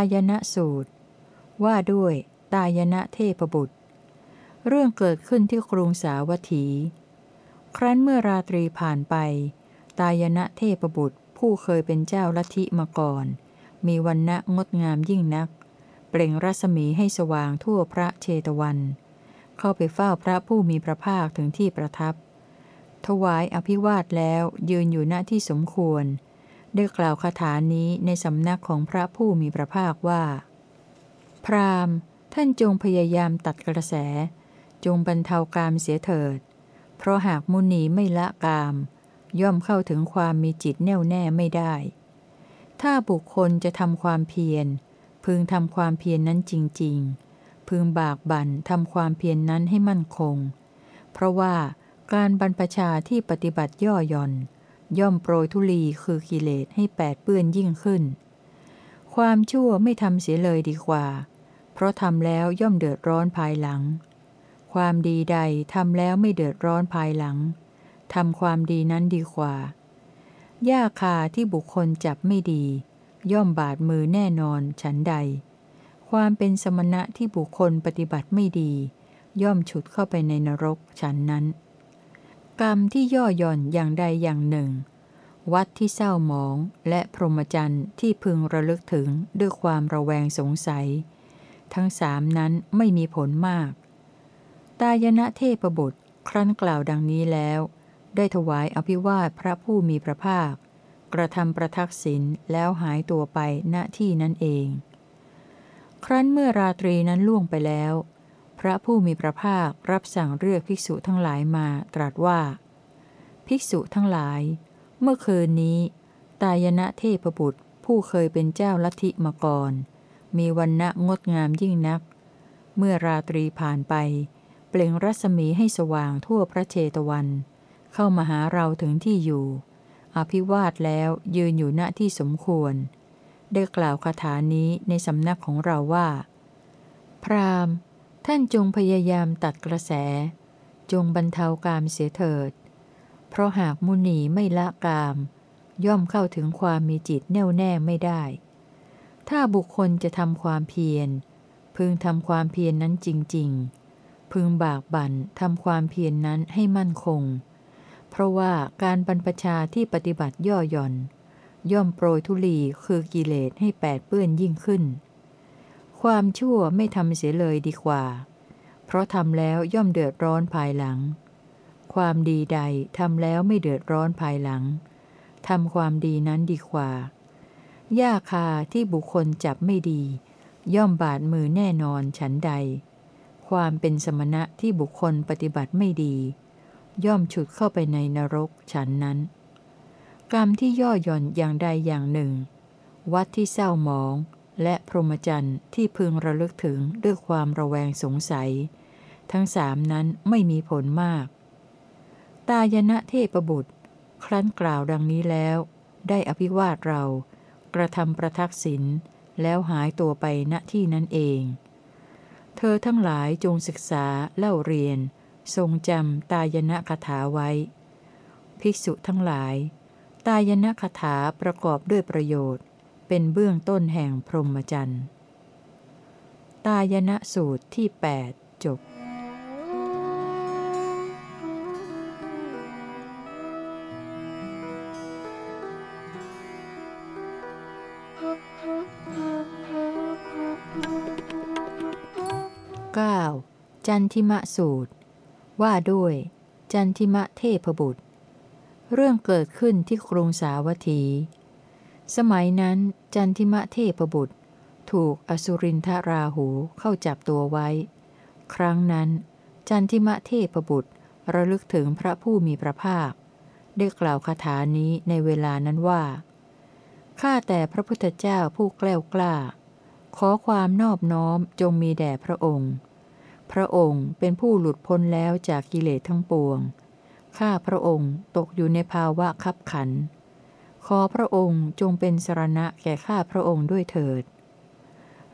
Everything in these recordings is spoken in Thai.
ตายณสูตร ว่าด้วย ตายณเทพบุตร เรื่องเกิดขึ้นที่กรุงสาวัตถี ครั้นเมื่อราตรีผ่านไป ตายณเทพบุตรผู้เคยเป็นเจ้าลัทธิมาก่อน มีวันณะงดงามยิ่งนัก เปล่งรัศมีให้สว่างทั่วพระเชตวัน เข้าไปเฝ้าพระผู้มีพระภาคถึงที่ประทับ ถวายอภิวาทแล้วยืนอยู่ณที่สมควร ได้กล่าวคาถานี้ในสำนักของพระผู้มีพระภาคว่า พรามท่านจงพยายามตัดกระแส จงบรรเทากามเสียเถิด เพราะหากมุนีไม่ละกาม ย่อมเข้าถึงความมีจิตแน่วแน่ไม่ได้ ถ้าบุคคลจะทำความเพียร พึงทำความเพียรนนั้นจริง ๆ พึงบากบั่นทำความเพียรนนั้นให้มั่นคง เพราะว่าการบรรพชาที่ปฏิบัติย่อหย่อน ย่อมโปรยทุลีคือกิเลสให้แปดเปื้อนยิ่งขึ้น ความชั่วไม่ทำเสียเลยดีกว่า เพราะทำแล้วย่อมเดือดร้อนภายหลัง ความดีใดทำแล้วไม่เดือดร้อนภายหลังทำความดีนั้นดีกว่าหญ้าคาที่บุคคลจับไม่ดี ย่อมบาดมือแน่นอนฉันใด ความเป็นสมณะที่บุคคลปฏิบัติไม่ดี ย่อมฉุดเข้าไปในนรกฉันนั้น กรรมที่ย่อหย่อนอย่างใดอย่างหนึ่ง วัดที่เศร้าหมองและพรหมจรรย์ที่พึงระลึกถึงด้วยความระแวงสงสัย ทั้งสามนั้นไม่มีผลมาก ตายณะเทพบุตรครั้นกล่าวดังนี้แล้ว ได้ถวายอภิวาทพระผู้มีพระภาค กระทำประทักษิณแล้วหายตัวไปณที่นั้นเอง ครั้นเมื่อราตรีนั้นล่วงไปแล้ว พระผู้มีพระภาครับสั่งเรียกภิกษุทั้งหลายมาตรัสว่า ภิกษุทั้งหลาย เมื่อคืนนี้ ตายณะเทพบุตรผู้เคยเป็นเจ้าลัทธิมาก่อน มีวันณะงดงามยิ่งนัก เมื่อราตรีผ่านไป เปล่งรัศมีให้สว่างทั่วพระเชตวัน เข้ามาหาเราถึงที่อยู่ อภิวาทแล้วยืนอยู่ณที่สมควร ได้กล่าวคาถานี้ในสำนักของเราว่า พราม ท่านจงพยายามตัดกระแส จงบรรเทากามเสียเถิด เพราะหากมุนีไม่ละกาม ย่อมเข้าถึงความมีจิตแน่วแน่ไม่ได้ ถ้าบุคคลจะทำความเพียร พึงทำความเพียรนนั้นจริง ๆ พึงบากบั่นทำความเพียรนนั้นให้มั่นคง เพราะว่าการบรรพชาที่ปฏิบัติย่อหย่อน ย่อมโปรยทุลีคือกิเลสให้แปดเปื้อนยิ่งขึ้น ความชั่วไม่ทำเสียเลยดีกว่า เพราะทำแล้วย่อมเดือดร้อนภายหลัง ความดีใดทำแล้วไม่เดือดร้อนภายหลังทำความดีนั้นดีกว่า หญ้าคาที่บุคคลจับไม่ดี ย่อมบาดมือแน่นอนฉันใด ความเป็นสมณะที่บุคคลปฏิบัติไม่ดี ย่อมฉุดเข้าไปในนรกฉันนั้น กรรมที่ย่อหย่อนอย่างใดอย่างหนึ่ง วัดที่เศร้าหมอง และพรหมจรรย์ที่พึงระลึกถึงด้วยความระแวงสงสัย ทั้งสามนั้นไม่มีผลมาก ตายณะเทพบุตร ครั้นกล่าวดังนี้แล้ว ได้อภิวาทเรา กระทำประทักษิณแล้วหายตัวไปณที่นั้นเอง เธอทั้งหลายจงศึกษาเล่าเรียน ทรงจำตายณะคาถาไว้ ภิกษุทั้งหลาย ตายณะคาถาประกอบด้วยประโยชน์ เป็นเบื้องต้นแห่งพรหมจรรย์ ตายณสูตรที่ 8 จบ 9. จันทิมะสูตร ว่าด้วย จันทิมะเทพบุตร เรื่องเกิดขึ้นที่กรุงสาวัตถี สมัยนั้นจันทิมะเทพบุตร ถูกอสุรินทราหูเข้าจับตัวไว้ ครั้งนั้น จันทิมะเทพบุตรระลึกถึงพระผู้มีพระภาค ได้กล่าวคาถานี้ในเวลานั้นว่า ข้าแต่พระพุทธเจ้าผู้แกล้วกล้า ขอความนอบน้อมจงมีแด่พระองค์ พระองค์เป็นผู้หลุดพ้นแล้วจากกิเลสทั้งปวง ข้าพระองค์ตกอยู่ในภาวะคับขัน ขอพระองค์จงเป็นสรณะแก่ข้าพระองค์ด้วยเถิด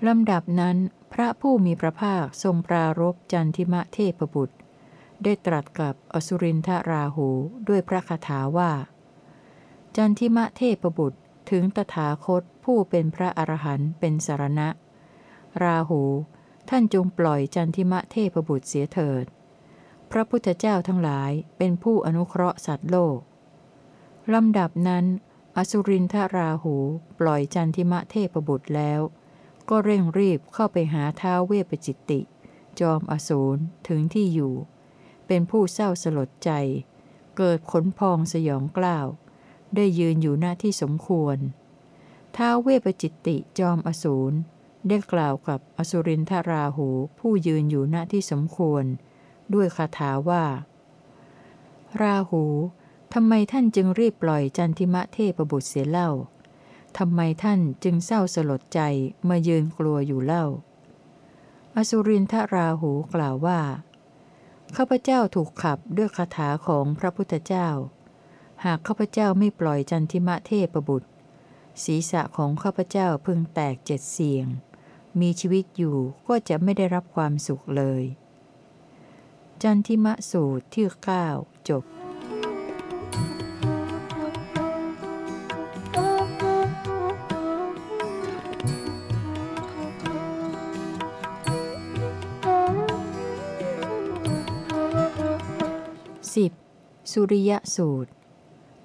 ลำดับนั้น พระผู้มีพระภาคทรงปรารบจันทิมะเทพบุตร ได้ตรัสกับอสุรินทราหูด้วยพระคาถาว่า จันทิมะเทพบุตรถึงตถาคตผู้เป็นพระอรหันต์เป็นสารณะ ราหู ท่านจงปล่อยจันทิมะเทพบุตรเสียเถิด พระพุทธเจ้าทั้งหลายเป็นผู้อนุเคราะห์สัตว์โลกลำดับนั้น อสุรินทราหูปล่อยจันทิมะเทพบุตรแล้ว ก็เร่งรีบเข้าไปหาท้าวเวปจิตติ จอมอสูรถึงที่อยู่ เป็นผู้เศร้าสลดใจ เกิดขนพองสยองกล้าว ได้ยืนอยู่หน้าที่สมควรท้าวเวปจิตติจอมอสูรได้กล่าวกับอสุรินทราหูผู้ยืนอยู่หน้าที่สมควร ด้วยคาถาว่า ราหู ทำไมท่านจึงรีบปล่อยจันทิมะเทพบุตรเสียเล่า ทำไมท่านจึงเศร้าสลดใจมายืนกลัวอยู่เล่า อสุรินทราหูกล่าวว่า ข้าพเจ้าถูกขับด้วยคาถาของพระพุทธเจ้า หากข้าพเจ้าไม่ปล่อยจันทิมะเทพบุตร ศีรษะของข้าพเจ้าพึงแตกเจ็ดเสียง มีชีวิตอยู่ก็จะไม่ได้รับความสุขเลย จันทิมะสูตรที่9จบ สุริยสูตร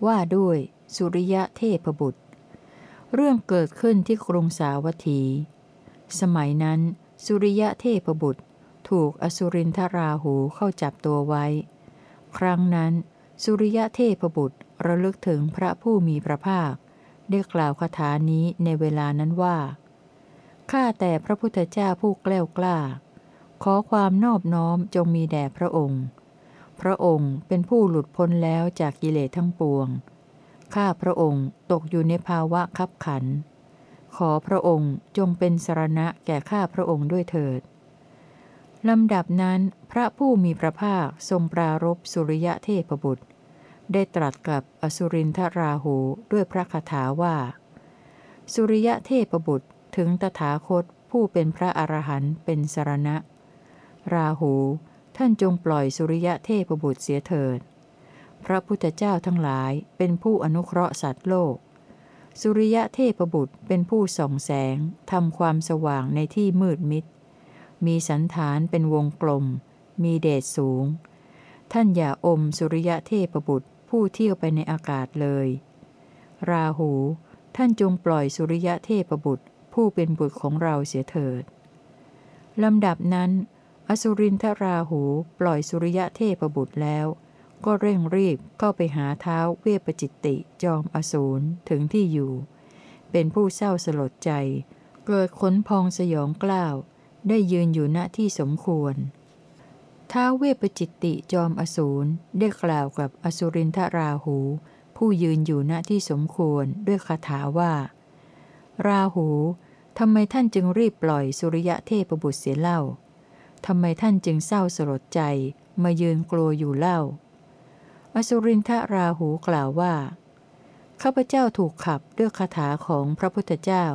ว่าด้วย สุริยะเทพบุตร เรื่องเกิดขึ้นที่กรุงสาวัตถี สมัยนั้น สุริยะเทพบุตร ถูกอสุรินทราหูเข้าจับตัวไว้ ครั้งนั้น สุริยะเทพบุตรระลึกถึงพระผู้มีพระภาค ได้กล่าวคาถานี้ในเวลานั้นว่า ข้าแต่พระพุทธเจ้าผู้แกล้วกล้า ขอความนอบน้อมจงมีแด่พระองค์ พระองค์เป็นผู้หลุดพ้นแล้วจากกิเลสทั้งปวง ข้าพระองค์ตกอยู่ในภาวะคับขัน ขอพระองค์จงเป็นสรณะแก่ข้าพระองค์ด้วยเถิด ลำดับนั้นพระผู้มีพระภาคทรงปรารบสุริยะเทพบุตร ได้ตรัสกับอสุรินทราหูด้วยพระคาถาว่า สุริยะเทพบุตรถึงตถาคตผู้เป็นพระอรหันต์เป็นสรณะ ราหู ท่านจงปล่อยสุริยะเทพบุตรเสียเถิด พระพุทธเจ้าทั้งหลายเป็นผู้อนุเคราะห์สัตว์โลก สุริยะเทพบุตรเป็นผู้ส่องแสงทำความสว่างในที่มืดมิด มีสันฐานเป็นวงกลม มีเดชสูง ท่านอย่าอมสุริยะเทพบุตรผู้เที่ยวไปในอากาศเลย ราหู ท่านจงปล่อยสุริยะเทพบุตรผู้เป็นบุตรของเราเสียเถิดลำดับนั้น อสุรินทราหูปล่อยสุริยะเทพบุตรแล้ว ก็เร่งรีบเข้าไปหาเท้าเวปจิตติจอมอสูรถึงที่อยู่ เป็นผู้เศร้าสลดใจ เกิดขนพองสยองกล้าว ได้ยืนอยู่ณที่สมควรท้าเวปจิตติจอมอสูรได้กล่าวกับอสุรินทราหู ผู้ยืนอยู่ณที่สมควรด้วยคาถาว่า ราหูทำไมท่านจึงรีบปล่อยสุริยะเทพบุตรเสียเล่า ทำไมท่านจึงเศร้าสลดใจ มายืนกลัวอยู่เล่า อสุรินทราหูกล่าวว่า ข้าพเจ้าถูกขับด้วยคาถาของพระพุทธเจ้า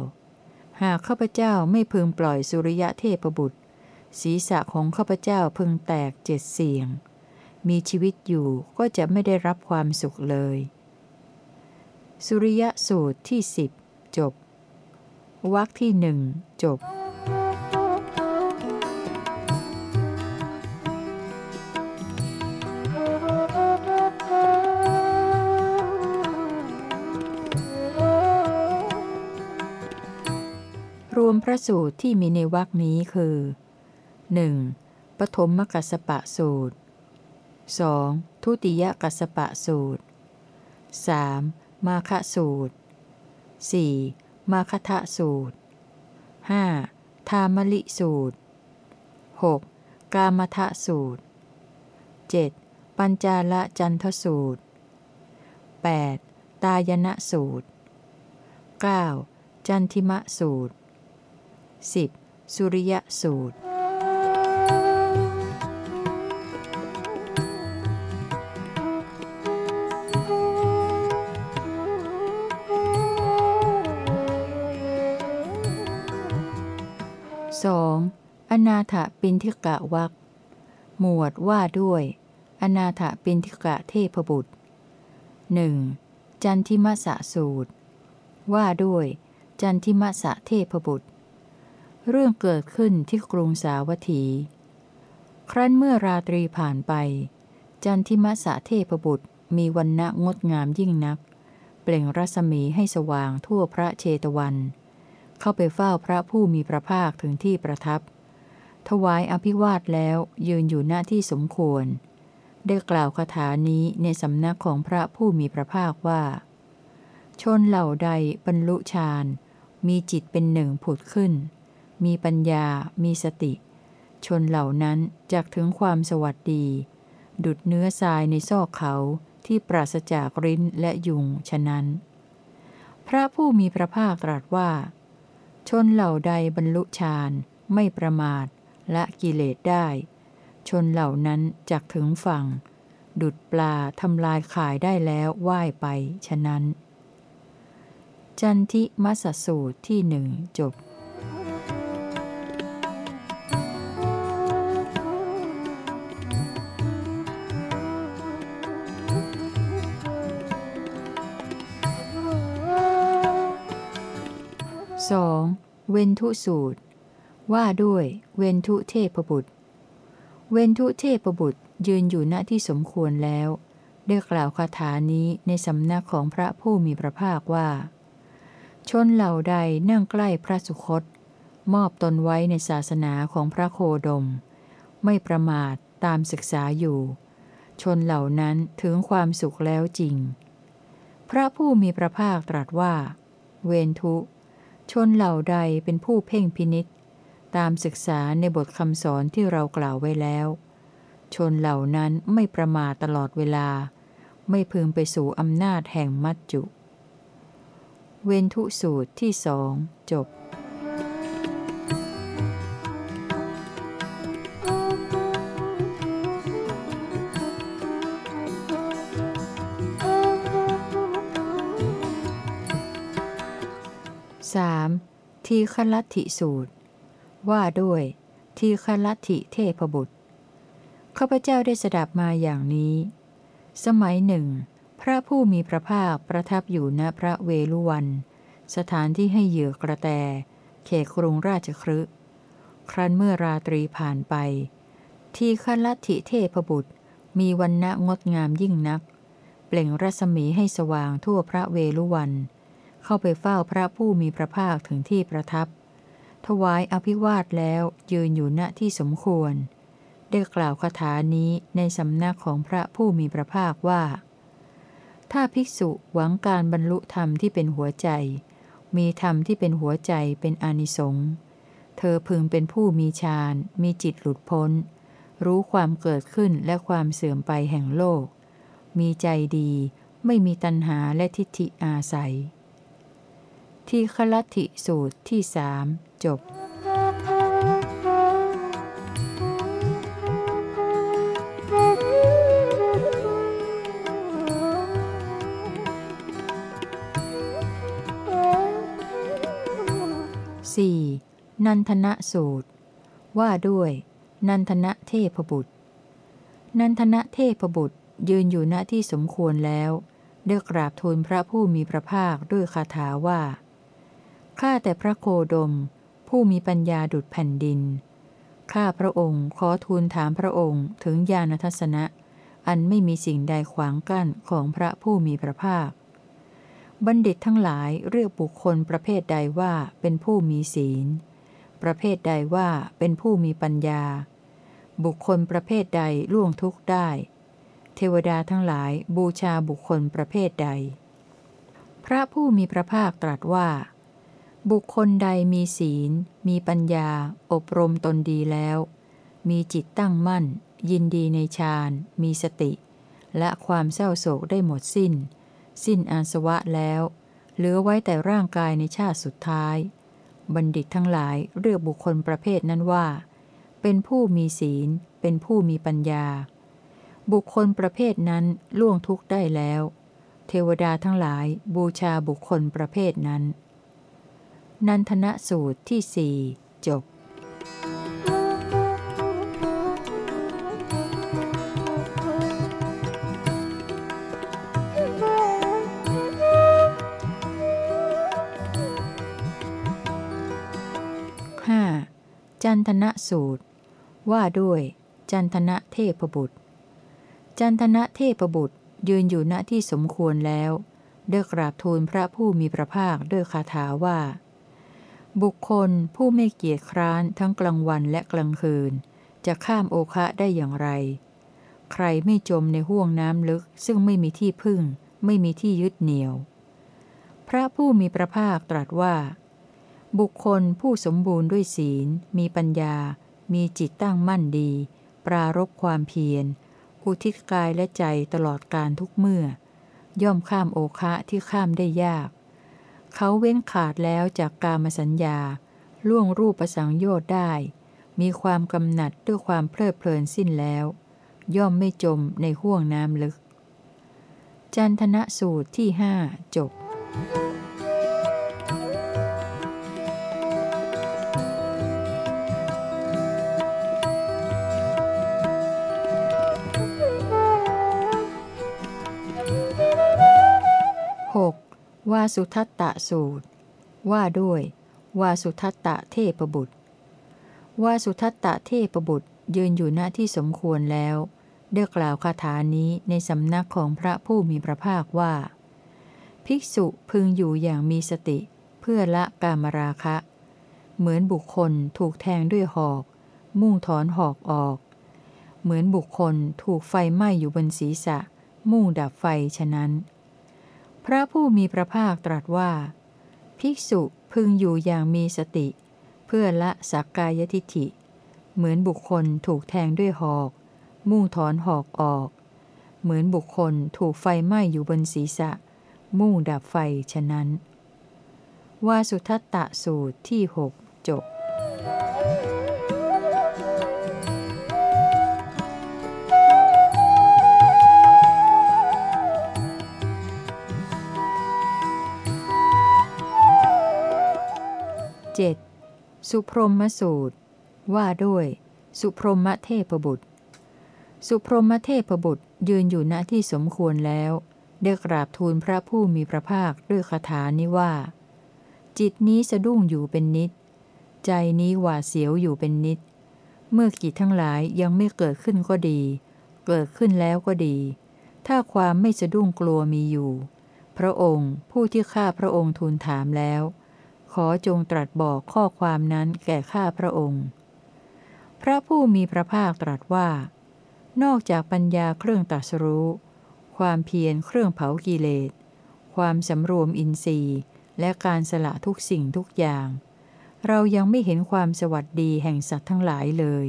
หากข้าพเจ้าไม่พึงปล่อยสุริยะเทพบุตร ศีรษะของข้าพเจ้าพึงแตกเจ็ดเสียง มีชีวิตอยู่ก็จะไม่ได้รับความสุขเลย สุริยะสูตรที่สิบจบวรรคที่หนึ่งจบ รวมพระสูตรที่มีในวรคนี้คือ 1. ปฐมมกัสปะสูตร 2. ทุติยกัสปะสูตร 3. มาคะสูตร 4. มาคทะสูตร 5. ทามลิสูตร 6. กามทะสูตร 7. ปัญจาละจันทสูตร 8. ตายณสูตร 9. จันทิมะสูตร 10. สุริยสูตรสองอนาถปินทิกะวักหมวดว่าด้วย อนาถปินทิกะเทพบุตรหนึ่งจันทิมสะสูตร ว่าด้วย จัจันทิมสะเทพบุตร เรื่องเกิดขึ้นที่กรุงสาวัตถี ครั้นเมื่อราตรีผ่านไป จันทิมสะเทพบุตรมีวันณะงดงามยิ่งนัก เปล่งรัศมีให้สว่างทั่วพระเชตวัน เข้าไปเฝ้าพระผู้มีพระภาคถึงที่ประทับ ถวายอภิวาทแล้วยืนอยู่หน้าที่สมควร ได้กล่าวคาถานี้ในสำนักของพระผู้มีพระภาคว่า ชนเหล่าใดบรรลุฌานมีจิตเป็นหนึ่งผุดขึ้น มีปัญญา มีสติ ชนเหล่านั้นจักถึงความสวัสดี ดุดเนื้อทรายในซอกเขาที่ปราศจากริ้นและยุงฉะนั้น พระผู้มีพระภาคตรัสว่า ชนเหล่าใดบรรลุฌานไม่ประมาทและกิเลสได้ ชนเหล่านั้นจักถึงฝั่ง ดุดปลาทำลายขายได้แล้วว่ายไปฉะนั้น จันทิมัสสูตรที่หนึ่งจบ เวนทุสูตร ว่าด้วยเวนทุเทพบุตร เวนทุเทพบุตรยืนอยู่ณที่สมควรแล้ว ได้กล่าวคาถานี้ในสำนักของพระผู้มีพระภาคว่า ชนเหล่าใดนั่งใกล้พระสุคต มอบตนไว้ในศาสนาของพระโคดม ไม่ประมาทตามศึกษาอยู่ ชนเหล่านั้นถึงความสุขแล้วจริง พระผู้มีพระภาคตรัสว่า เวนทุ ชนเหล่าใดเป็นผู้เพ่งพินิษตามศึกษาในบทคำสอนที่เรากล่าวไว้แล้ว ชนเหล่านั้นไม่ประมาทตลอดเวลา ไม่พึงไปสู่อำนาจแห่งมัจจุ เวนทุสูตรที่สองจบ ทีฆลัตถิสูตร ว่าด้วย ทีฆลัตถิเทพบุตรข้าพเจ้าได้สดับมาอย่างนี้ สมัยหนึ่ง พระผู้มีพระภาคประทับอยู่ณพระเวลุวัน สถานที่ให้เหยื่อกระแต เขตกรุงราชครึครั้นเมื่อราตรีผ่านไป ทีฆลัตถิเทพบุตร มีวันณะงดงามยิ่งนัก เปล่งรัศมีให้สว่างทั่วพระเวลุวัน เข้าไปเฝ้าพระผู้มีพระภาคถึงที่ประทับ ถวายอภิวาทแล้วยืนอยู่ณที่สมควร ได้กล่าวคาถานี้ในสำนักของพระผู้มีพระภาคว่า ถ้าภิกษุหวังการบรรลุธรรมที่เป็นหัวใจ มีธรรมที่เป็นหัวใจเป็นอนิสงส์เธอพึงเป็นผู้มีฌานมีจิตหลุดพ้น รู้ความเกิดขึ้นและความเสื่อมไปแห่งโลก มีใจดีไม่มีตัณหาและทิฏฐิอาศัย ที่คลัตถิสูตรที่สามจบ 4. นันทนะสูตร ว่าด้วย นันทนะเทพบุตร นันทนะเทพบุตรยืนอยู่ณที่สมควรแล้วได้กราบทูลพระผู้มีพระภาคด้วยคาถาว่า ข้าแต่พระโคดม ผู้มีปัญญาดุดแผ่นดิน ข้าพระองค์ขอทูลถามพระองค์ถึงญาณทัศนะ อันไม่มีสิ่งใดขวางกั้นของพระผู้มีพระภาค บัณฑิตทั้งหลายเรียกบุคคลประเภทใดว่าเป็นผู้มีศีล ประเภทใดว่าเป็นผู้มีปัญญา บุคคลประเภทใดล่วงทุกข์ได้ เทวดาทั้งหลายบูชาบุคคลประเภทใด พระผู้มีพระภาคตรัสว่า บุคคลใดมีศีล มีปัญญา อบรมตนดีแล้ว มีจิตตั้งมั่น ยินดีในฌาน มีสติ และความเศร้าโศกได้หมดสิ้น สิ้นอาสวะแล้ว เหลือไว้แต่ร่างกายในชาติสุดท้าย บัณฑิตทั้งหลายเรียกบุคคลประเภทนั้นว่า เป็นผู้มีศีล เป็นผู้มีปัญญา บุคคลประเภทนั้นล่วงทุกข์ได้แล้ว เทวดาทั้งหลายบูชาบุคคลประเภทนั้น นันทนสูตรที่สี่จบ 15. จันทนะสูตร ว่าด้วย จันทนะเทพบุตร จันทนะเทพบุตรยืนอยู่ณที่สมควรแล้วได้กราบทูลพระผู้มีพระภาคด้วยคาถาว่า บุคคลผู้ไม่เกียจคร้านทั้งกลางวันและกลางคืน จะข้ามโอคะได้อย่างไร ใครไม่จมในห่วงน้ำลึกซึ่งไม่มีที่พึ่ง ไม่มีที่ยึดเหนี่ยว พระผู้มีพระภาคตรัสว่า บุคคลผู้สมบูรณ์ด้วยศีล มีปัญญา มีจิตตั้งมั่นดี ปรารบความเพียร อุทิศกายและใจตลอดการทุกเมื่อ ย่อมข้ามโอคะที่ข้ามได้ยาก เขาเว้นขาดแล้วจากกามสัญญา ล่วงรูปประสังโยชน์ได้ มีความกำหนัดด้วยความเพลิดเพลินสิ้นแล้ว ย่อมไม่จมในห่วงน้ำลึก จันทนะสูตรที่หจบ วาสุทัตตะสูตร ว่าด้วย วาสุทัตตะเทพบุตร วาสุทัตตะเทพบุตรยืนอยู่ณที่สมควรแล้วได้กล่าวคาถานี้ในสำนักของพระผู้มีพระภาคว่า ภิกษุพึงอยู่อย่างมีสติ เพื่อละกามราคะ เหมือนบุคคลถูกแทงด้วยหอก มุ่งถอนหอกออก เหมือนบุคคลถูกไฟไหม้อยู่บนศีรษะ มุ่งดับไฟฉะนั้น พระผู้มีพระภาคตรัสว่า ภิกษุพึงอยู่อย่างมีสติ เพื่อละสักกายทิฐิ เหมือนบุคคลถูกแทงด้วยหอก มุ่งถอนหอกออก เหมือนบุคคลถูกไฟไหม้อยู่บนศีรษะ มุ่งดับไฟฉะนั้นวาสุทัตตะสูตรที่หกจบ 7. สุพรหมสูตร ว่าด้วย สุพรหมเทพบุตร สุพรหมเทพบุตรยืนอยู่ณที่สมควรแล้วได้กราบทูลพระผู้มีพระภาคด้วยคาถานี้ว่า จิตนี้สะดุ้งอยู่เป็นนิด ใจนี้หวาดเสียวอยู่เป็นนิด เมื่อกิจทั้งหลายยังไม่เกิดขึ้นก็ดี เกิดขึ้นแล้วก็ดี ถ้าความไม่สะดุ้งกลัวมีอยู่ พระองค์ผู้ที่ข้าพระองค์ทูลถามแล้ว ขอจงตรัสบอกข้อความนั้นแก่ข้าพระองค์ พระผู้มีพระภาคตรัสว่า นอกจากปัญญาเครื่องตัสรู้ ความเพียรเครื่องเผากิเลส ความสำรวมอินทรีย์ และการสละทุกสิ่งทุกอย่าง เรายังไม่เห็นความสวัสดีแห่งสัตว์ทั้งหลายเลย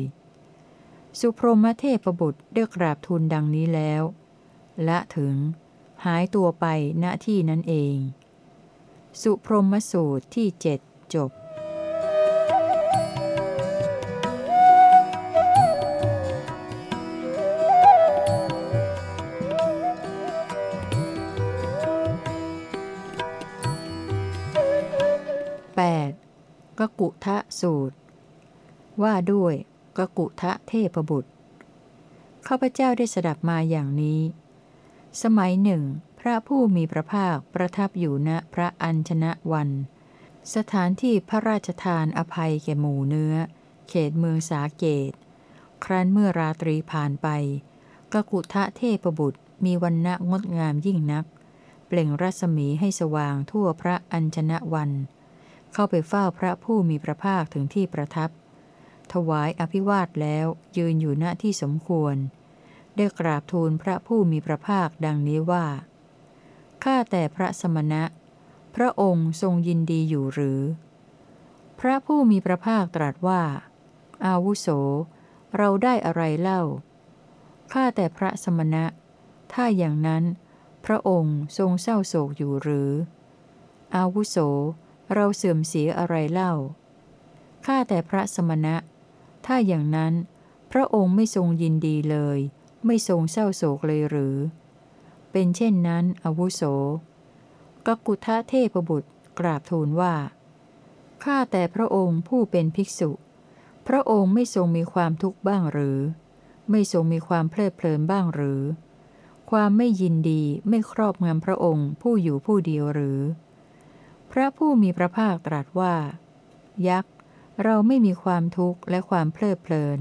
สุพรหมเทพบุตรได้กราบทูลดังนี้แล้ว ละถึง หายตัวไปณที่นั้นเอง สุพรหมสูตรที่เจ็ดจบ 8. กกุทะสูตร ว่าด้วยกกุทะเทพบุตร ข้าพเจ้าได้สดับมาอย่างนี้ สมัยหนึ่ง ระผู้มีพระภาคประทับอยู่ณพระอัญชนะวัน สถานที่พระราชทานอภัยแก่หมู่เนื้อ เขตเมืองสาเกต ครั้นเมื่อราตรีผ่านไป กกุทะเทพบุตรมีวันณะงดงามยิ่งนัก เปล่งรัศมีให้สว่างทั่วพระอัญชนะวัน เข้าไปเฝ้าพระผู้มีพระภาคถึงที่ประทับ ถวายอภิวาทแล้วยืนอยู่ณที่สมควร ได้กราบทูลพระผู้มีพระภาคดังนี้ว่า ข้าแต่พระสมณะ พระองค์ทรงยินดีอยู่หรือ พระผู้มีพระภาคตรัสว่า อาวุโส เราได้อะไรเล่า ข้าแต่พระสมณะ ถ้าอย่างนั้น พระองค์ทรงเศร้าโศกอยู่หรือ อาวุโส เราเสื่อมเสียอะไรเล่า ข้าแต่พระสมณะ ถ้าอย่างนั้น พระองค์ไม่ทรงยินดีเลย ไม่ทรงเศร้าโศกเลยหรือ เป็นเช่นนั้นอาวุโสกกุทะเทพบุตรกราบทูลว่า ข้าแต่พระองค์ผู้เป็นภิกษุ พระองค์ไม่ทรงมีความทุกข์บ้างหรือ ไม่ทรงมีความเพลิดเพลินบ้างหรือ ความไม่ยินดีไม่ครอบงำพระองค์ผู้อยู่ผู้เดียวหรือ พระผู้มีพระภาคตรัสว่า ยักษ์ เราไม่มีความทุกข์และความเพลิดเพลิน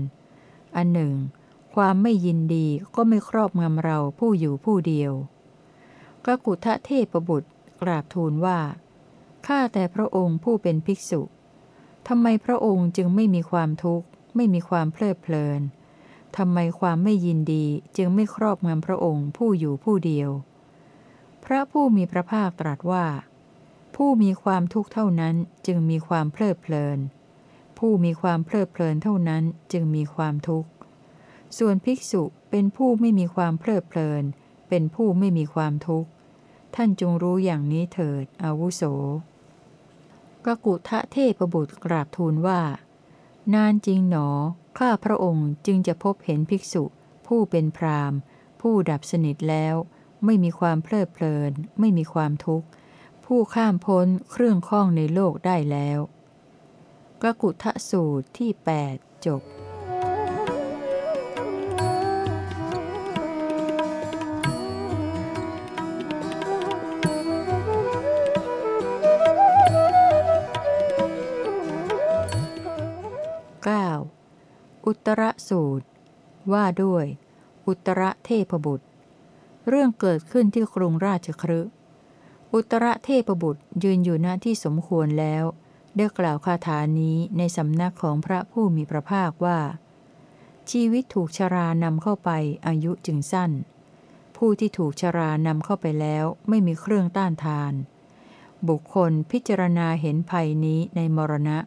อันหนึ่ง ความไม่ยินดีก็ไม่ครอบงำเราผู้อยู่ผู้เดียว กกุทะเทพบุตรกราบทูลว่า ข้าแต่พระองค์ผู้เป็นภิกษุทำไมพระองค์จึงไม่มีความทุกข์ ไม่มีความเพลิดเพลินทำไมความไม่ยินดีจึงไม่ครอบงำพระองค์ผู้อยู่ผู้เดียว พระผู้มีพระภาคตรัสว่า ผู้มีความทุกข์เท่านั้นจึงมีความเพลิดเพลิน ผู้มีความเพลิดเพลินเท่านั้นจึงมีความทุกข์ ส่วนภิกษุเป็นผู้ไม่มีความเพลิดเพลิน เป็นผู้ไม่มีความทุกข์ ท่านจงรู้อย่างนี้เถิด อาวุโสกกุทะเทพบุตรกราบทูลว่า นานจริงหนอ ข้าพระองค์จึงจะพบเห็นภิกษุ ผู้เป็นพรามผู้ดับสนิทแล้ว ไม่มีความเพลิดเพลิน ไม่มีความทุกข์ ผู้ข้ามพ้นเครื่องข้องในโลกได้แล้วกกุทะสูตรที่ 8 จบ อุตรสูตร ว่าด้วย อุตรเทพบุตร เรื่องเกิดขึ้นที่กรุงราชครึอุตรเทพบุตรยืนอยู่หน้าที่สมควรแล้ว ได้กล่าวคาถานี้ในสำนักของพระผู้มีพระภาคว่า ชีวิตถูกชรานำเข้าไปอายุจึงสั้น ผู้ที่ถูกชรานำเข้าไปแล้วไม่มีเครื่องต้านทาน บุคคลพิจารณาเห็นภัยนี้ในมรณะ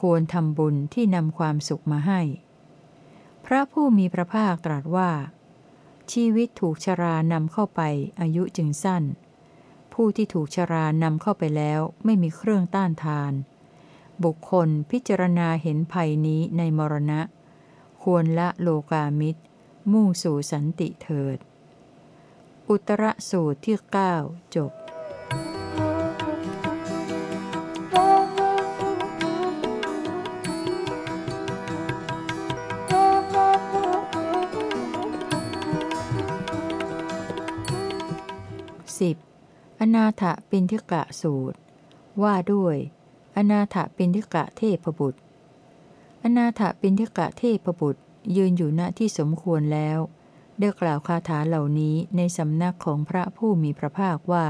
ควรทำบุญที่นำความสุขมาให้ พระผู้มีพระภาคตรัสว่า ชีวิตถูกชรานำเข้าไป อายุจึงสั้น ผู้ที่ถูกชรานำเข้าไปแล้วไม่มีเครื่องต้านทาน บุคคลพิจารณาเห็นภัยนี้ในมรณะ ควรละโลกามิตร มุ่งสู่สันติเถิด อุตรสูตรที่ 9 จบ 10. อนาถปินทิกะสูตร ว่าด้วย อนาถปินทิกะเทพบุตร อนาถปินทิกะเทพบุตร ยืนอยู่ณที่สมควรแล้ว ได้กล่าวคาถาเหล่านี้ในสำนักของพระผู้มีพระภาคว่า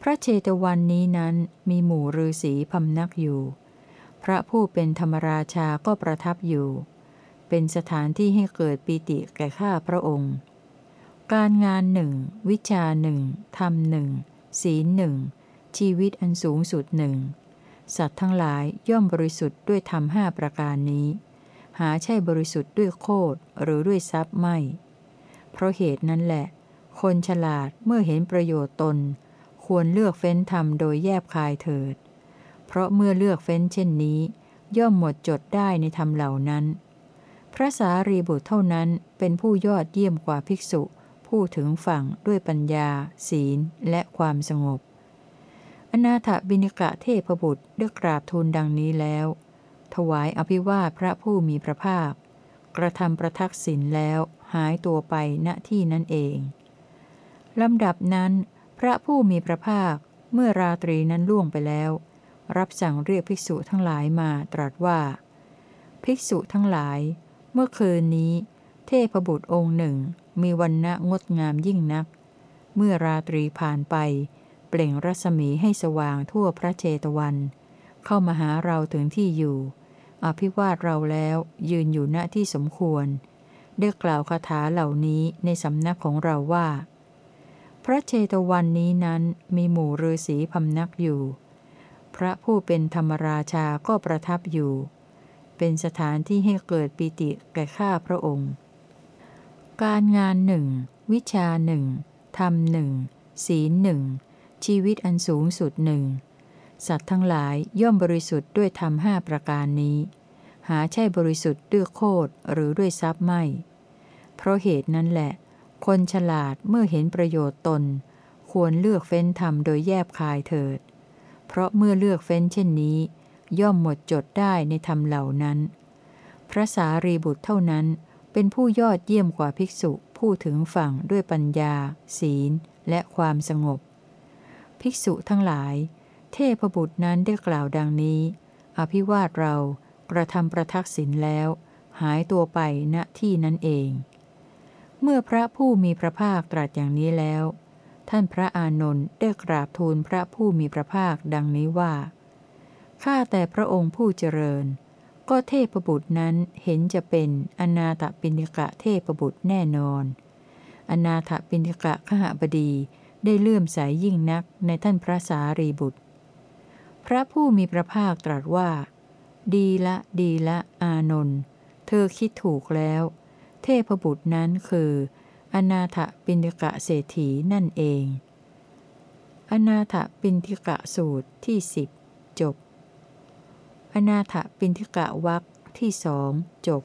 พระเชตวันนี้นั้นมีหมู่ฤาษีพำนักอยู่ พระผู้เป็นธรรมราชาก็ประทับอยู่ เป็นสถานที่ให้เกิดปีติแก่ข้าพระองค์ การงานหนึ่งวิชาหนึ่งธรรมหนึ่งศีลหนึ่งชีวิตอันสูงสุดหนึ่งสัตว์ทั้งหลายย่อมบริสุทธิ์ด้วยธรรมห้าประการนี้ หาใช่บริสุทธิ์ด้วยโคดหรือด้วยทรัพย์ไม่ เพราะเหตุนั้นแหละ คนฉลาดเมื่อเห็นประโยชน์ตน ควรเลือกเฟ้นธรรมโดยแยบคายเถิด เพราะเมื่อเลือกเฟ้นเช่นนี้ ย่อมหมดจดได้ในธรรมเหล่านั้น พระสารีบุตรเท่านั้นเป็นผู้ยอดเยี่ยมกว่าภิกษุ ผู้ถึงฝั่งด้วยปัญญา ศีล และความสงบ อนาถบิณิกะเทพบุตรได้กราบทูลดังนี้แล้ว ถวายอภิวาพระผู้มีพระภาค กระทำประทักษิณแล้วหายตัวไปณที่นั่นเองลำดับนั้น พระผู้มีพระภาคเมื่อราตรีนั้นล่วงไปแล้ว รับสั่งเรียกภิกษุทั้งหลายมาตรัสว่า ภิกษุทั้งหลาย เมื่อคืนนี้ เทพบุตรองค์หนึ่ง มีวันณะงดงามยิ่งนัก เมื่อราตรีผ่านไป เปล่งรัศมีให้สว่างทั่วพระเจตวัน เข้ามาหาเราถึงที่อยู่ อภิวาทเราแล้วยืนอยู่ณที่สมควร ได้กล่าวคาถาเหล่านี้ในสำนักของเราว่า พระเจตวันนี้นั้นมีหมู่ฤาษีพำนักอยู่ พระผู้เป็นธรรมราชาก็ประทับอยู่ เป็นสถานที่ให้เกิดปิติแก่ข้าพระองค์ การงานหนึ่งวิชาหนึ่งธรรมหนึ่งศีลหนึ่งชีวิตอันสูงสุดหนึ่งสัตว์ทั้งหลายย่อมบริสุทธิ์ด้วยธรรมห้าประการนี้ หาใช่บริสุทธิ์ด้วยโคดหรือด้วยทรัพย์ไม่ เพราะเหตุนั้นแหละ คนฉลาดเมื่อเห็นประโยชน์ตน ควรเลือกเฟ้นธรรมโดยแยบคายเถิด เพราะเมื่อเลือกเฟ้นเช่นนี้ ย่อมหมดจดได้ในธรรมเหล่านั้น พระสารีบุตรเท่านั้น เป็นผู้ยอดเยี่ยมกว่าภิกษุผู้ถึงฝั่งด้วยปัญญา ศีล และความสงบ ภิกษุทั้งหลาย เทพบุตรนั้นได้กล่าวดังนี้ อภิวาทเรากระทำประทักษิณแล้ว หายตัวไปณที่นั้นเอง เมื่อพระผู้มีพระภาคตรัสอย่างนี้แล้ว ท่านพระอานนท์ได้กราบทูลพระผู้มีพระภาคดังนี้ว่าข้าแต่พระองค์ผู้เจริญ ก็เทพบุตรนั้นเห็นจะเป็นอนาถปิณิกะเทพบุตรแน่นอน อนาถปิณิกะขหบดีได้เลื่อมใสยยิ่งนักในท่านพระสารีบุตร พระผู้มีพระภาคตรัสว่า ดีละดีละอานนท์เธอคิดถูกแล้ว เทพบุตรนั้นคือ อนาถปิณิกะเศรษฐีนั่นเอง อนาถปินิกะสูตรที่สิบ อนาถปินทิกะวักที่สองจบ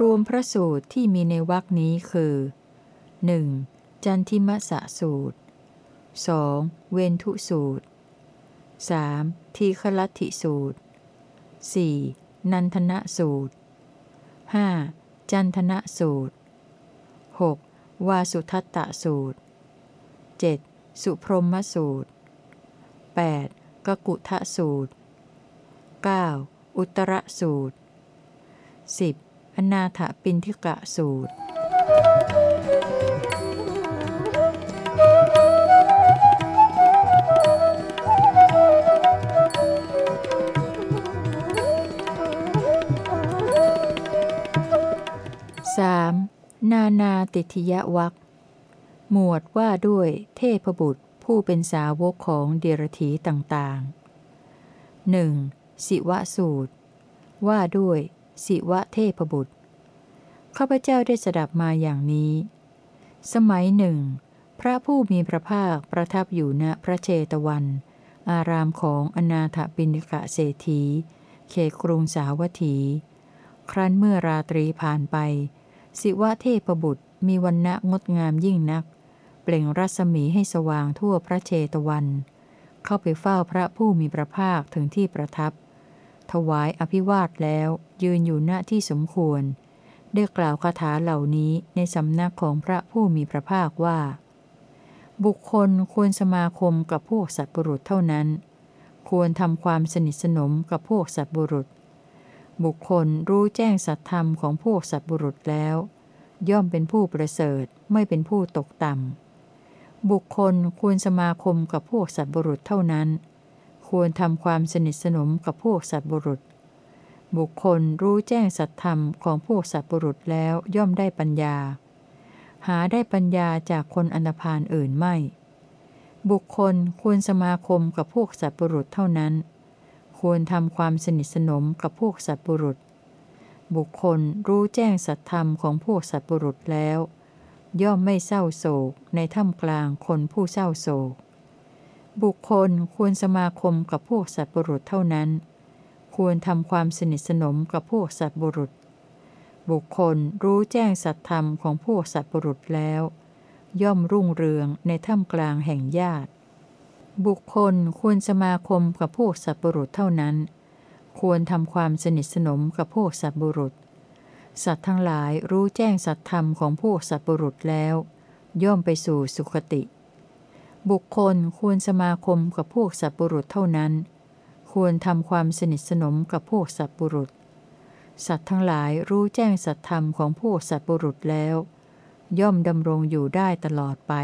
รวมพระสูตรที่มีในวรรคนี้คือ 1. จันทิมสะสูตร 2. เวนทุสูตร 3. ทีคลัตถิสูตร 4. นันทนสูตร 5. จันทนสูตร 6. วาสุทัตตะสูตร 7. สุพรหมสูตร 8. กกุทะสูตร 9. อุตรสูตร 10. อนาถปินทิกะสูตร 3. นานาติทยวักหมวดว่าด้วยเทพบุตรผู้เป็นสาวกของเดรถีต่างๆ 1. สิวะสูตร ว่าด้วย สิวะเทพบุตร ข้าพเจ้าได้สดับมาอย่างนี้ สมัยหนึ่ง พระผู้มีพระภาคประทับอยู่ณพระเชตวัน อารามของอนาถบินิกะเศรษฐีเขตกรุงสาวัตถี ครั้นเมื่อราตรีผ่านไป สิวะเทพบุตรมีวันณะงดงามยิ่งนัก เปล่งรัศมีให้สว่างทั่วพระเชตวัน เข้าไปเฝ้าพระผู้มีพระภาคถึงที่ประทับ ถวายอภิวาทแล้วยืนอยู่ณที่สมควร ได้กล่าวคาถาเหล่านี้ในสำนักของพระผู้มีพระภาคว่า บุคคลควรสมาคมกับพวกสัตว์บุรุษเท่านั้น ควรทำความสนิทสนมกับพวกสัตว์บุรุษ บุคคลรู้แจ้งสัตธรรมของพวกสัตบุรุษแล้ว ย่อมเป็นผู้ประเสริฐไม่เป็นผู้ตกต่ำบุคคลควรสมาคมกับพวกสัตบุรุษเท่านั้น ควรทำความสนิทสนมกับพวกสัตบุรุษ บุคคลรู้แจ้งสัตธรรมของพวกสัตบุรุษแล้วย่อมได้ปัญญา หาได้ปัญญาจากคนอันธพาลอื่นไม่ บุคคลควรสมาคมกับพวกสัตบุรุษเท่านั้น ควรทำความสนิทสนมกับพวกสัตว์บุรุษ บุคคลรู้แจ้งสัตธรรมของพวกสัตว์บุรุษแล้ว ย่อมไม่เศร้าโศกในถ้ำกลางคนผู้เศร้าโศก บุคคลควรสมาคมกับพวกสัตว์บุรุษเท่านั้น ควรทำความสนิทสนมกับพวกสัตว์บุรุษ บุคคลรู้แจ้งสัตธรรมของพวกสัตว์บุรุษแล้ว ย่อมรุ่งเรืองในถ้ำกลางแห่งญาติ บุคคลควรสมาคมกับพวกสัตว์บุรุษเท่านั้น ควรทำความสนิทสนมกับพวกสัตว์บุรุษ สัตว์ทั้งหลายรู้แจ้งสัตธรรมของพวกสัตว์บุรุษแล้ว ย่อมไปสู่สุคติ บุคคลควรสมาคมกับพวกสัตว์บุรุษเท่านั้น ควรทำความสนิทสนมกับพวกสัตว์บุรุษ สัตว์ทั้งหลายรู้แจ้งสัตธรรมของพวกสัตว์บุรุษแล้ว ย่อมดำรงอยู่ได้ตลอดไป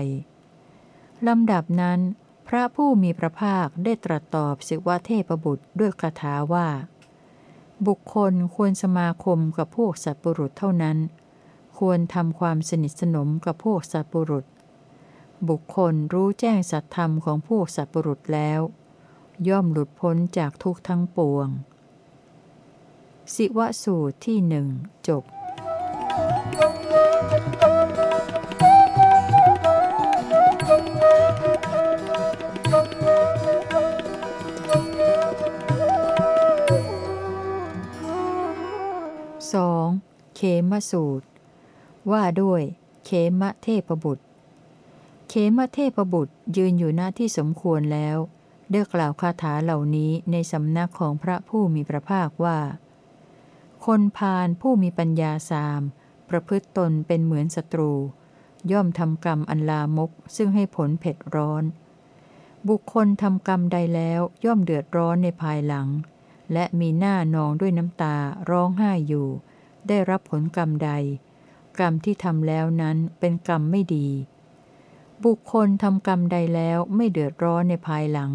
ลำดับนั้น พระผู้มีพระภาคได้ตรัสตอบสิวะเทพบุตรด้วยคาถาว่า บุคคลควรสมาคมกับพวกสัตว์บุรุษเท่านั้น ควรทำความสนิทสนมกับพวกสัตว์บุรุษ บุคคลรู้แจ้งสัตธรรมของพวกสัตว์บุรุษแล้ว ย่อมหลุดพ้นจากทุกข์ทั้งปวง สิวะสูตรที่หนึ่งจบ 2. เขมสูตร ว่าด้วย เขมเทพบุตร เขมเทพบุตรยืนอยู่หน้าที่สมควรแล้วได้กล่าวคาถาเหล่านี้ในสำนักของพระผู้มีพระภาคว่าคลพาลผู้มีปัญญาสาม ประพฤติตนเป็นเหมือนศัตรู ย่อมทำกรรมอันลามกซึ่งให้ผลเผ็ดร้อน บุคคลทำกรรมใดแล้วย่อมเดือดร้อนในภายหลัง และมีหน้านองด้วยน้ำตาร้องไห้อยู่ ได้รับผลกรรมใด กรรมที่ทำแล้วนั้นเป็นกรรมไม่ดี บุคคลทำกรรมใดแล้วไม่เดือดร้อนในภายหลัง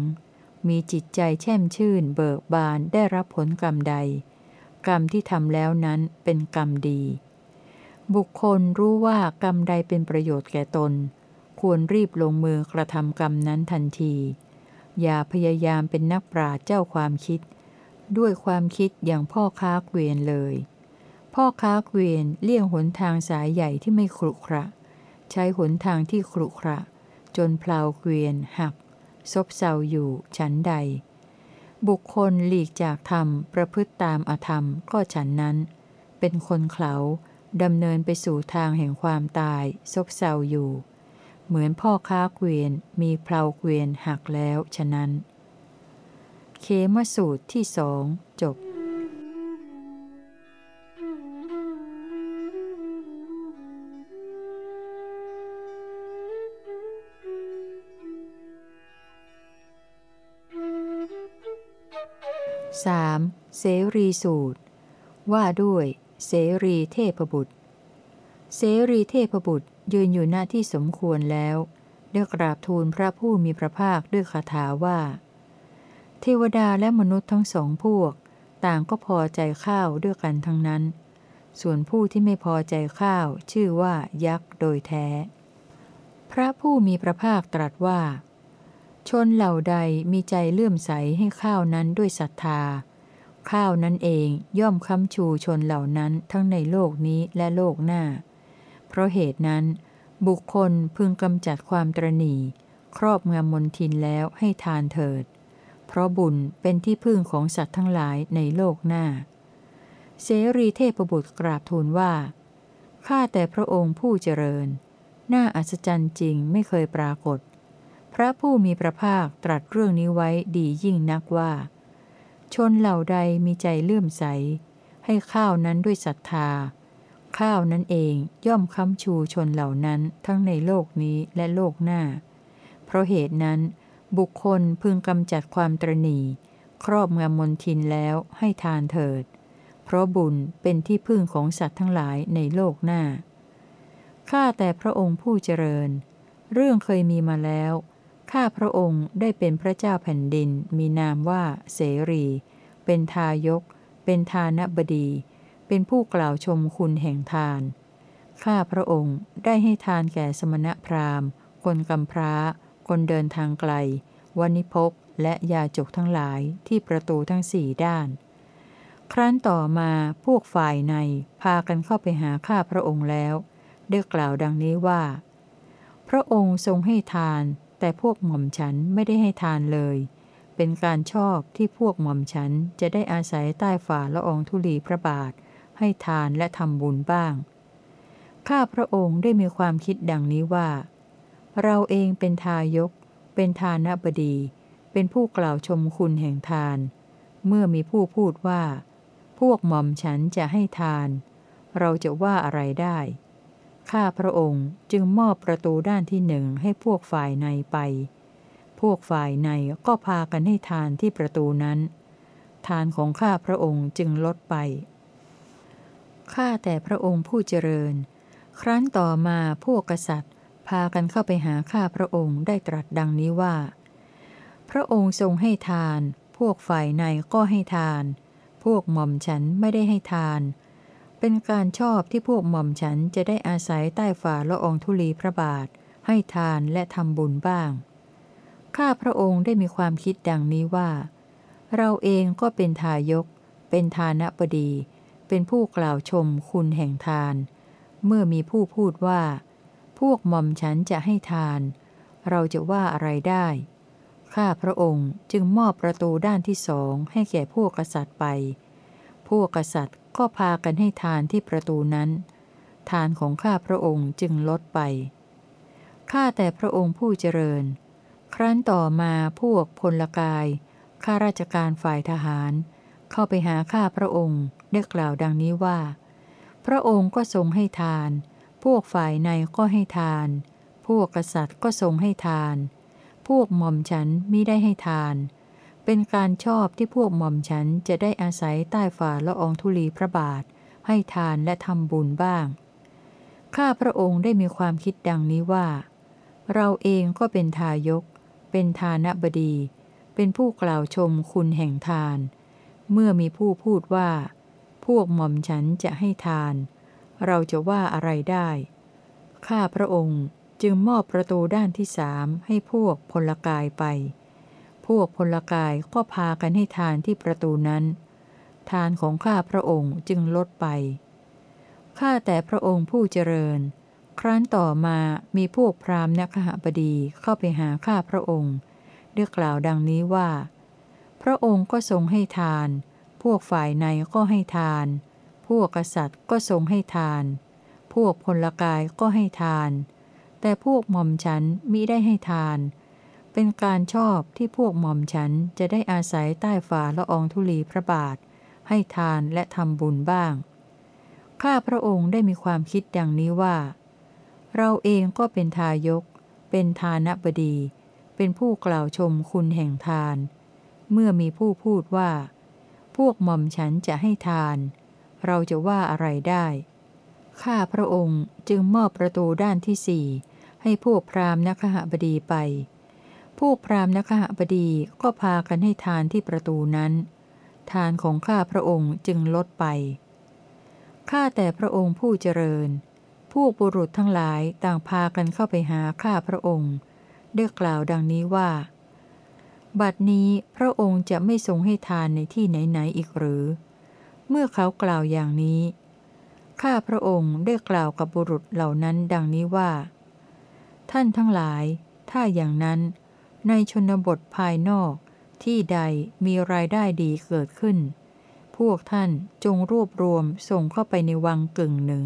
มีจิตใจแช่มชื่น เบิกบานได้รับผลกรรมใด กรรมที่ทำแล้วนั้นเป็นกรรมดี บุคคลรู้ว่ากรรมใดเป็นประโยชน์แก่ตน ควรรีบลงมือกระทำกรรมนั้นทันที อย่าพยายามเป็นนักปราเจ้าความคิด ด้วยความคิดอย่างพ่อค้าเกวียนเลย พ่อค้าเกวียนเลี่ยงหนทางสายใหญ่ที่ไม่ขรุขระ ใช้หนทางที่ขรุขระ จนเพลาเกวียนหัก ซบเซาอยู่ฉันใด บุคคลหลีกจากธรรมประพฤติตามอธรรมก็ฉันนั้น เป็นคนเขาดำเนินไปสู่ทางแห่งความตาย ซบเซาอยู่ เหมือนพ่อค้าเกวียนมีเพลาเกวียนหักแล้วฉะนั้น เคมสูตรที่สองจบ 3. เสรีสูตร ว่าด้วยเสรีเทพบุตร เสรีเทพบุตรยืนอยู่หน้าที่สมควรแล้วได้กราบทูลพระผู้มีพระภาคด้วยคาถาว่า เทวดาและมนุษย์ทั้งสองพวก ต่างก็พอใจข้าวด้วยกันทั้งนั้น ส่วนผู้ที่ไม่พอใจข้าวชื่อว่ายักษ์โดยแท้ พระผู้มีพระภาคตรัสว่า ชนเหล่าใดมีใจเลื่อมใสให้ข้าวนั้นด้วยศรัทธา ข้าวนั้นเองย่อมค้ำชูชนเหล่านั้นทั้งในโลกนี้และโลกหน้า เพราะเหตุนั้น บุคคลพึงกำจัดความตรณีครอบงำมนทินแล้วให้ทานเถิด เพราะบุญเป็นที่พึ่งของสัตว์ทั้งหลายในโลกหน้า เสรีเทพบุตรกราบทูลว่า ข้าแต่พระองค์ผู้เจริญ น่าอัศจรรย์จริงไม่เคยปรากฏ พระผู้มีพระภาคตรัสเรื่องนี้ไว้ดียิ่งนักว่า ชนเหล่าใดมีใจเลื่อมใส ให้ข้าวนั้นด้วยศรัทธา ข้าวนั้นเองย่อมค้ำชูชนเหล่านั้นทั้งในโลกนี้และโลกหน้า เพราะเหตุนั้น บุคคลพึงกำจัดความตรณีครอบงำมนทินแล้วให้ทานเถิด เพราะบุญเป็นที่พึ่งของสัตว์ทั้งหลายในโลกหน้า ข้าแต่พระองค์ผู้เจริญ เรื่องเคยมีมาแล้ว ข้าพระองค์ได้เป็นพระเจ้าแผ่นดิน มีนามว่าเสรี เป็นทายก เป็นทานบดี เป็นผู้กล่าวชมคุณแห่งทาน ข้าพระองค์ได้ให้ทานแก่สมณพราหมณ์ คนกำพร้า คนเดินทางไกลวันิพกและยาจกทั้งหลายที่ประตูทั้งสี่ด้าน ครั้นต่อมาพวกฝ่ายในพากันเข้าไปหาข้าพระองค์แล้วได้กล่าวดังนี้ว่า พระองค์ทรงให้ทาน แต่พวกหม่อมฉันไม่ได้ให้ทานเลย เป็นการชอบที่พวกหม่อมฉันจะได้อาศัยใต้ฝ่าละอองธุลีพระบาท ให้ทานและทำบุญบ้าง ข้าพระองค์ได้มีความคิดดังนี้ว่า เราเองเป็นทายก เป็นทานบดี เป็นผู้กล่าวชมคุณแห่งทาน เมื่อมีผู้พูดว่า พวกหม่อมฉันจะให้ทาน เราจะว่าอะไรได้ ข้าพระองค์จึงมอบประตูด้านที่หนึ่งให้พวกฝ่ายในไป พวกฝ่ายในก็พากันให้ทานที่ประตูนั้น ทานของข้าพระองค์จึงลดไป ข้าแต่พระองค์ผู้เจริญ ครั้นต่อมาพวกกษัตริย์ พากันเข้าไปหาข้าพระองค์ได้ตรัสดังนี้ว่า พระองค์ทรงให้ทาน พวกฝ่ายในก็ให้ทาน พวกหม่อมฉันไม่ได้ให้ทาน เป็นการชอบที่พวกหม่อมฉันจะได้อาศัยใต้ฝ่าละอองธุลีพระบาท ให้ทานและทำบุญบ้าง ข้าพระองค์ได้มีความคิดดังนี้ว่า เราเองก็เป็นทายก เป็นทานบดี เป็นผู้กล่าวชมคุณแห่งทาน เมื่อมีผู้พูดว่า วกหม่อมฉันจะให้ทาน เราจะว่าอะไรได้ ข้าพระองค์จึงมอบประตูด้านที่สองให้แก่พวกกษัตริย์ไป พวกกษัตริย์ก็พากันให้ทานที่ประตูนั้น ทานของข้าพระองค์จึงลดไป ข้าแต่พระองค์ผู้เจริญ ครั้นต่อมาพวกพลกาย ข้าราชการฝ่ายทหาร เข้าไปหาข้าพระองค์ได้กล่าวดังนี้ว่า พระองค์ก็ทรงให้ทาน พวกฝ่ายในก็ให้ทาน พวกกษัตริย์ก็ทรงให้ทาน พวกหม่อมฉันมิได้ให้ทาน เป็นการชอบที่พวกหม่อมฉันจะได้อาศัยใต้ฝ่าละอองธุลีพระบาท ให้ทานและทำบุญบ้าง ข้าพระองค์ได้มีความคิดดังนี้ว่า เราเองก็เป็นทายก เป็นทานบดี เป็นผู้กล่าวชมคุณแห่งทาน เมื่อมีผู้พูดว่า พวกหม่อมฉันจะให้ทานเเราจะว่าอะไรได้ ข้าพระองค์จึงมอบประตูด้านที่สามให้พวกพลกายไป พวกพลกายก็พากันให้ทานที่ประตูนั้น ทานของข้าพระองค์จึงลดไป ข้าแต่พระองค์ผู้เจริญ ครั้นต่อมามีพวกพราหมณ์นักหบดีเข้าไปหาข้าพระองค์ได้กล่าวดังนี้ว่า พระองค์ก็ทรงให้ทาน พวกฝ่ายในก็ให้ทาน วกกษัตริย์ก็ทรงให้ทาน พวกพลกายก็ให้ทาน แต่พวกหม่อมฉันมิได้ให้ทาน เป็นการชอบที่พวกหม่อมฉันจะได้อาศัยใต้ฝ่าละอองธุลีพระบาท ให้ทานและทำบุญบ้าง ข้าพระองค์ได้มีความคิดดังนี้ว่า เราเองก็เป็นทายก เป็นทานบดี เป็นผู้กล่าวชมคุณแห่งทาน เมื่อมีผู้พูดว่า พวกหม่อมฉันจะให้ทาน เราจะว่าอะไรได้ ข้าพระองค์จึงมอบประตูด้านที่สี่ให้พวกพราหมณ์นักหบดีไป พวกพราหมณ์นักหบดีก็พากันให้ทานที่ประตูนั้น ทานของข้าพระองค์จึงลดไป ข้าแต่พระองค์ผู้เจริญพวกบุรุษทั้งหลายต่างพากันเข้าไปหาข้าพระองค์ได้กล่าวดังนี้ว่า บัดนี้พระองค์จะไม่ทรงให้ทานในที่ไหนๆอีกหรือ เมื่อเขากล่าวอย่างนี้ ข้าพระองค์ได้กล่าวกับบุรุษเหล่านั้นดังนี้ว่า ท่านทั้งหลาย ถ้าอย่างนั้น ในชนบทภายนอกที่ใดมีรายได้ดีเกิดขึ้น พวกท่านจงรวบรวมส่งเข้าไปในวังกึ่งหนึ่ง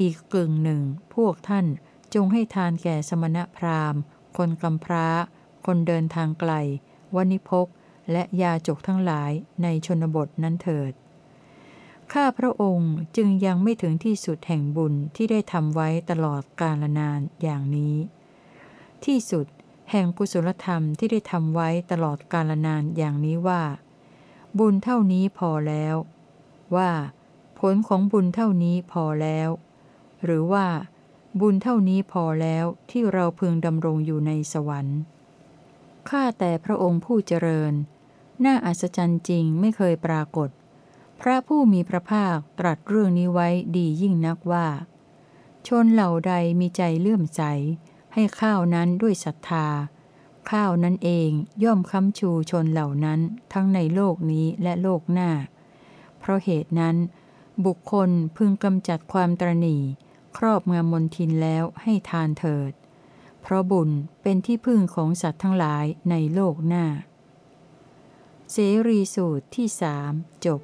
อีกกึ่งหนึ่ง พวกท่านจงให้ทานแก่สมณพราหมณ์ คนกำพร้า คนเดินทางไกล วณิพกและยาจกทั้งหลายในชนบทนั้นเถิด ข้าพระองค์จึงยังไม่ถึงที่สุดแห่งบุญที่ได้ทำไว้ตลอดกาลนานอย่างนี้ ที่สุดแห่งกุศลธรรมที่ได้ทำไว้ตลอดกาลนานอย่างนี้ว่า บุญเท่านี้พอแล้ว ว่า ผลของบุญเท่านี้พอแล้ว หรือว่า บุญเท่านี้พอแล้วที่เราพึงดำรงอยู่ในสวรรค์ข้าแต่พระองค์ผู้เจริญ น่าอัศจรรย์จริงไม่เคยปรากฏ พระผู้มีพระภาคตรัสเรื่องนี้ไว้ดียิ่งนักว่า ชนเหล่าใดมีใจเลื่อมใส ให้ข้าวนั้นด้วยศรัทธา ข้าวนั้นเองย่อมค้ำชูชนเหล่านั้นทั้งในโลกนี้และโลกหน้า เพราะเหตุนั้น บุคคลพึงกำจัดความตรณีครอบงำมนทินแล้วให้ทานเถิด เพราะบุญเป็นที่พึ่งของสัตว์ทั้งหลายในโลกหน้า เสรีสูตรที่สามจบ